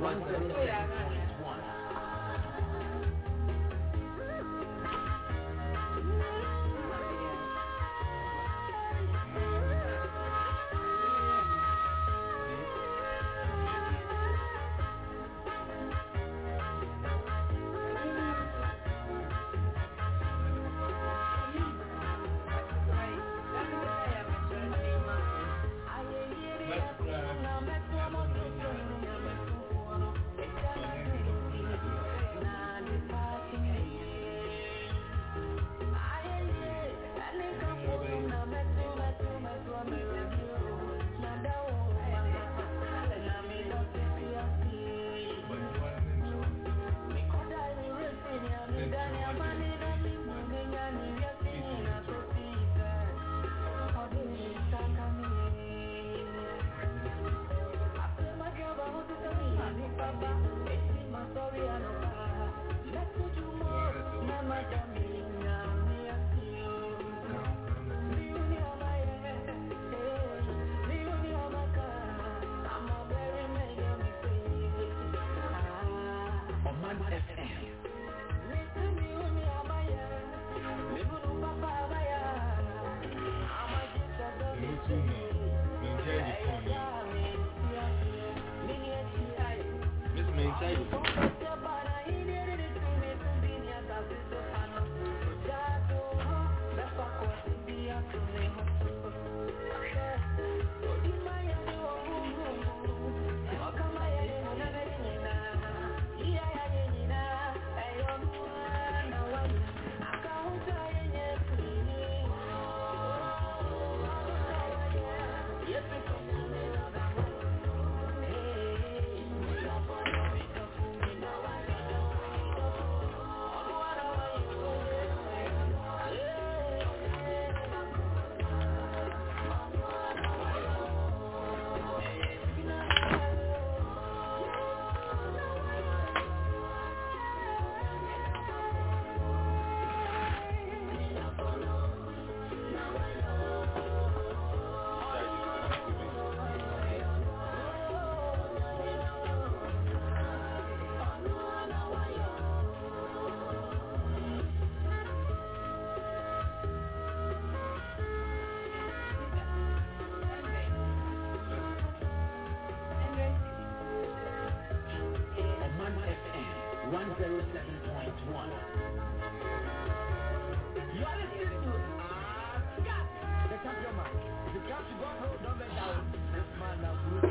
对呀 You got your mind, you got your buckle, don't down. This man now.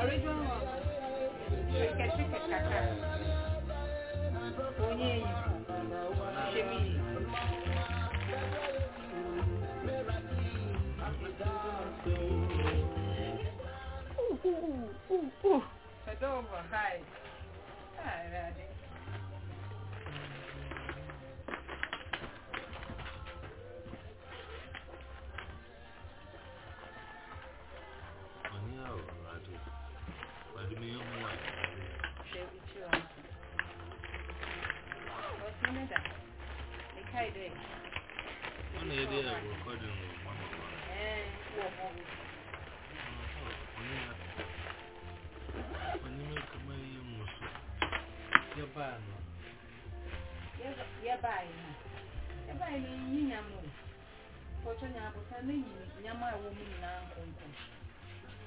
Ooh Ooh, ooh, ooh, ooh. over, hi. Hi, Daddy. One idea of recording with Mama. Eh, what more? When you make a money, you must. You're buying. You're buying. You're buying in Yinamu. Fortune, I was a man, Yama woman, and uncle.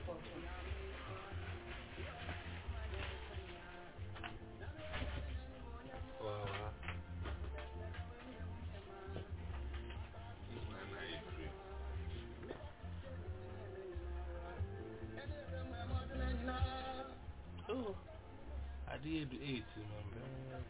Fortune. be able to eat, remember?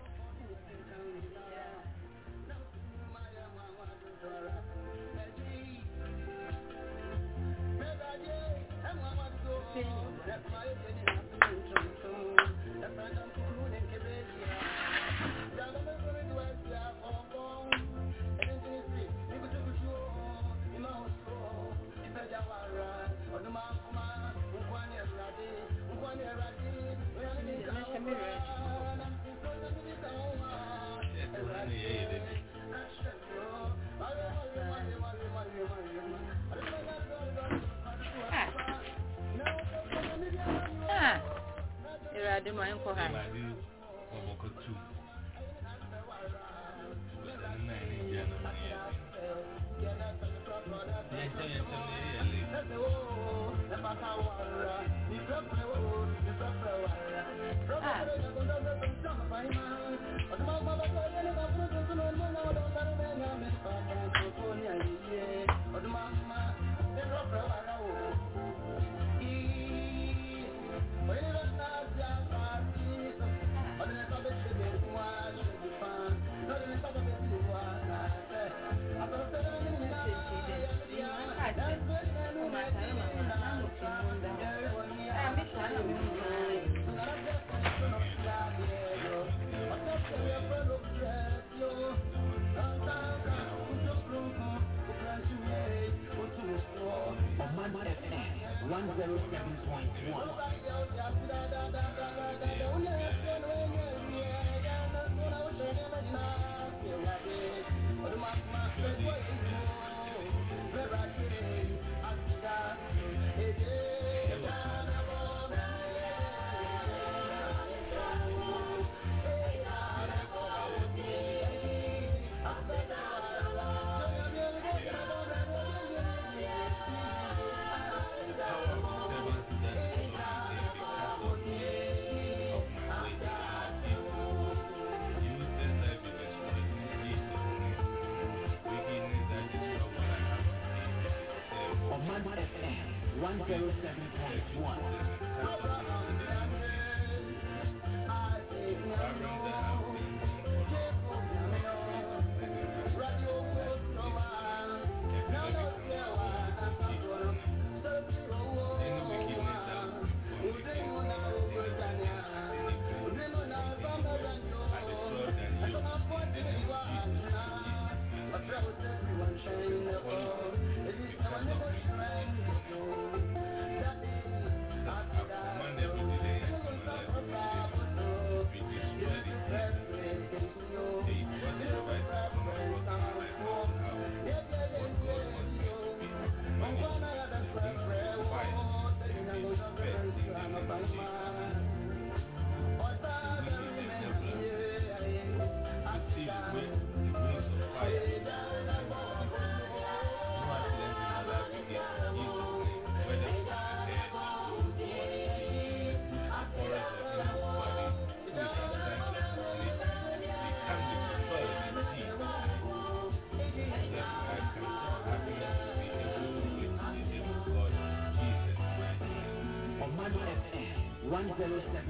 107.1. FM 107.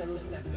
Islamique.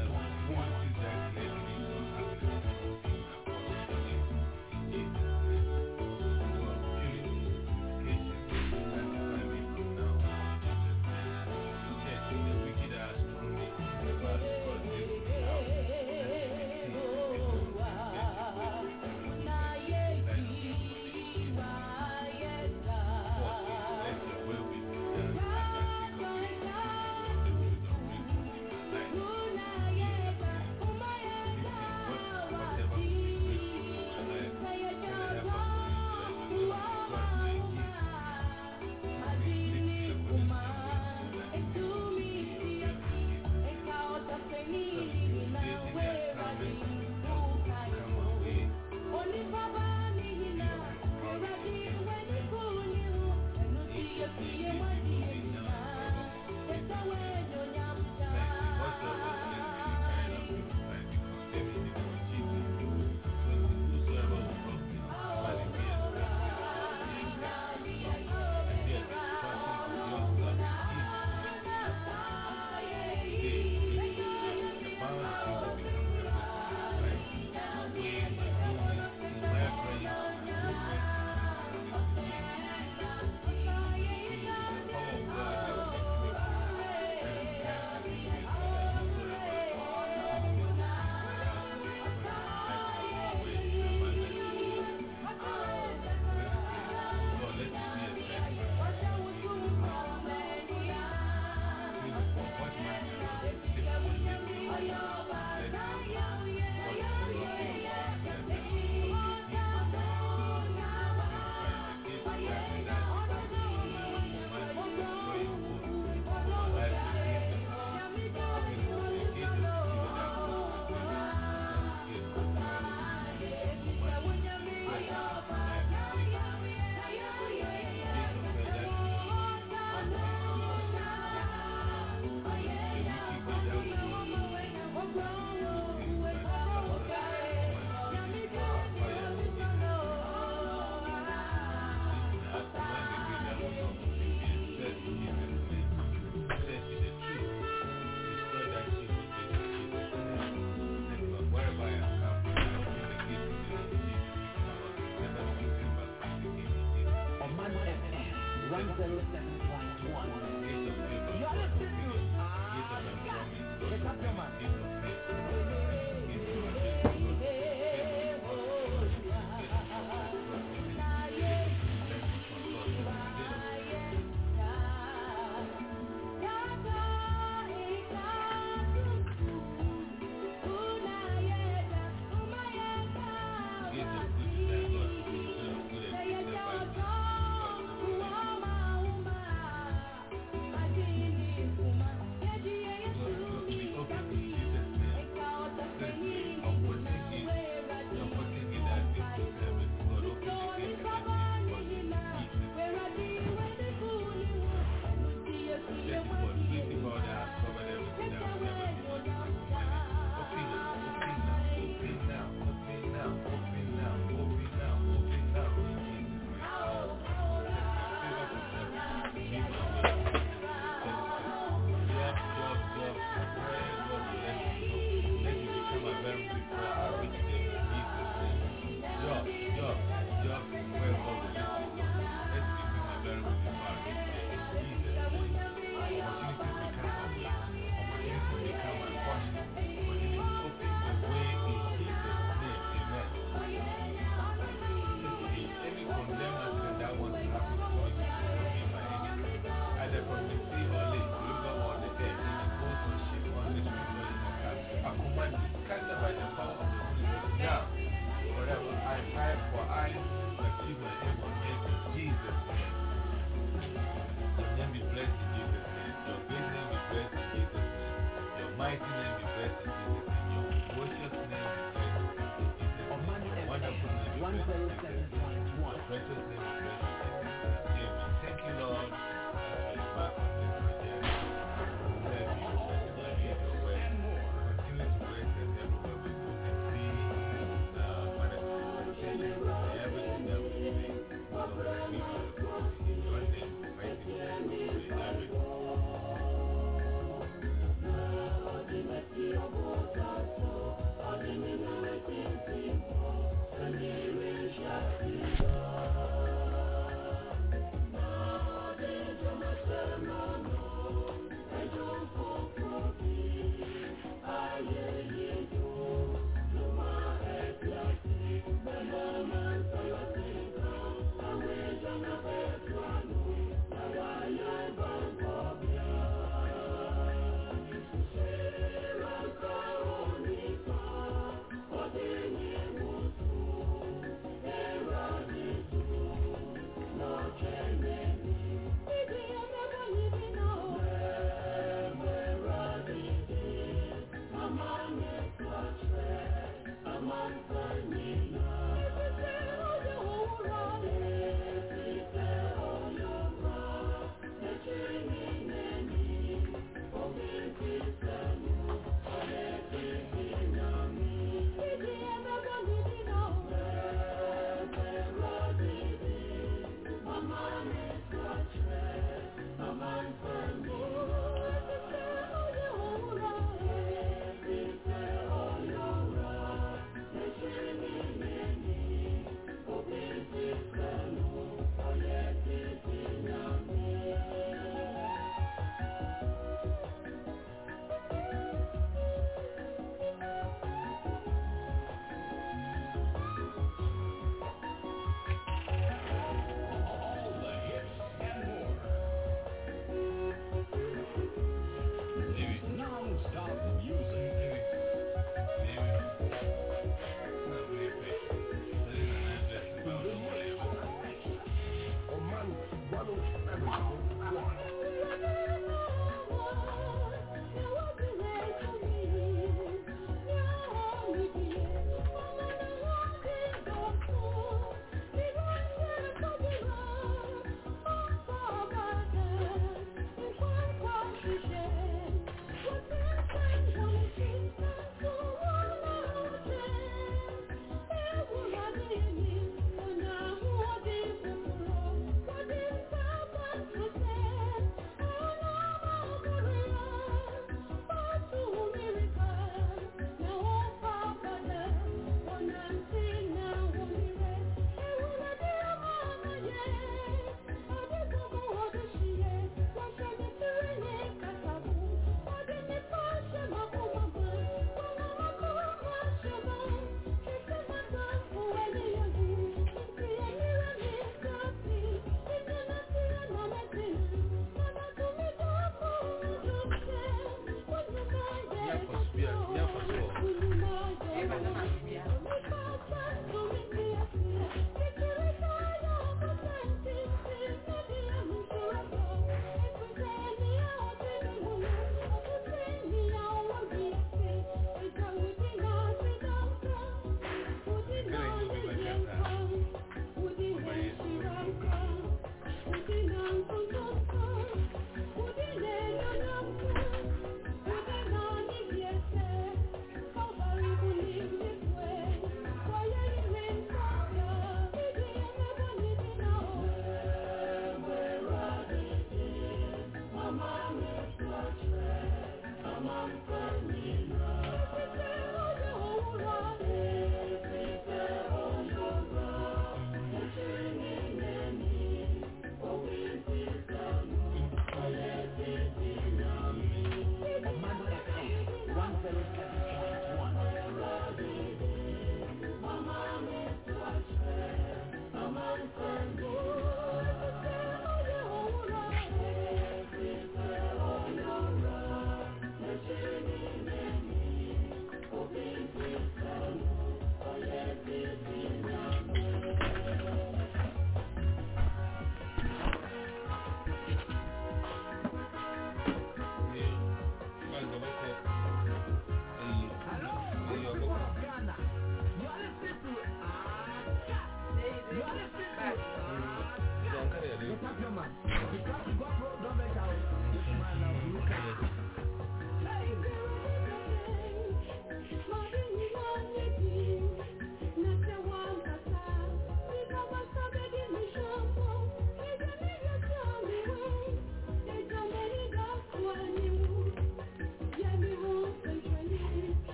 Thank you.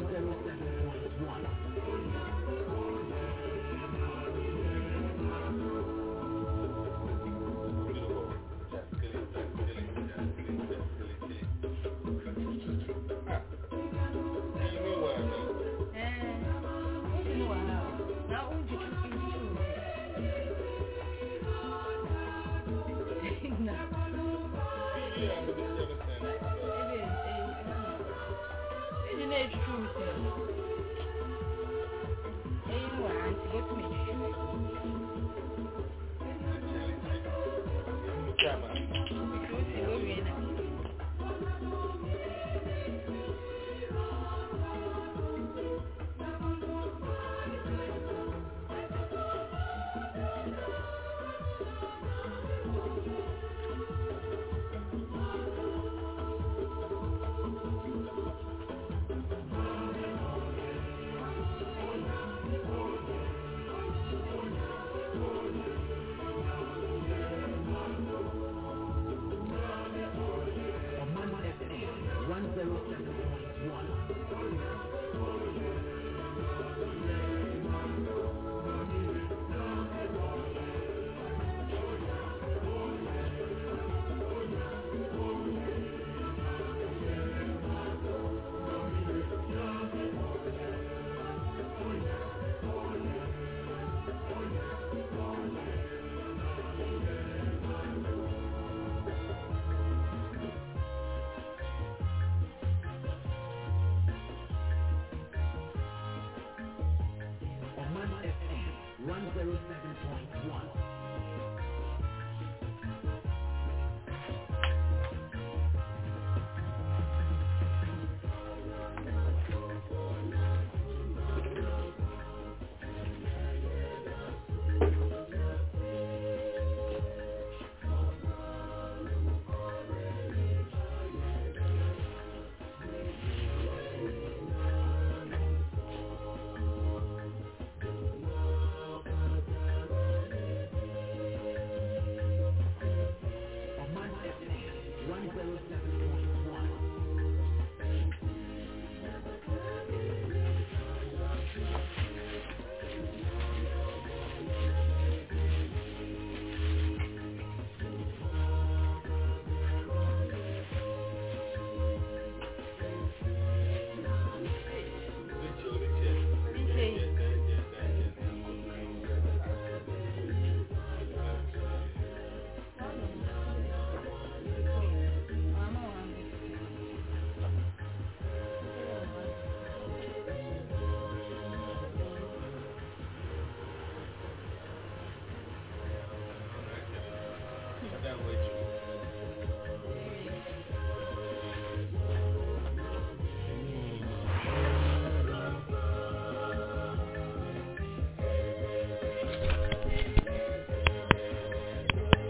machen können.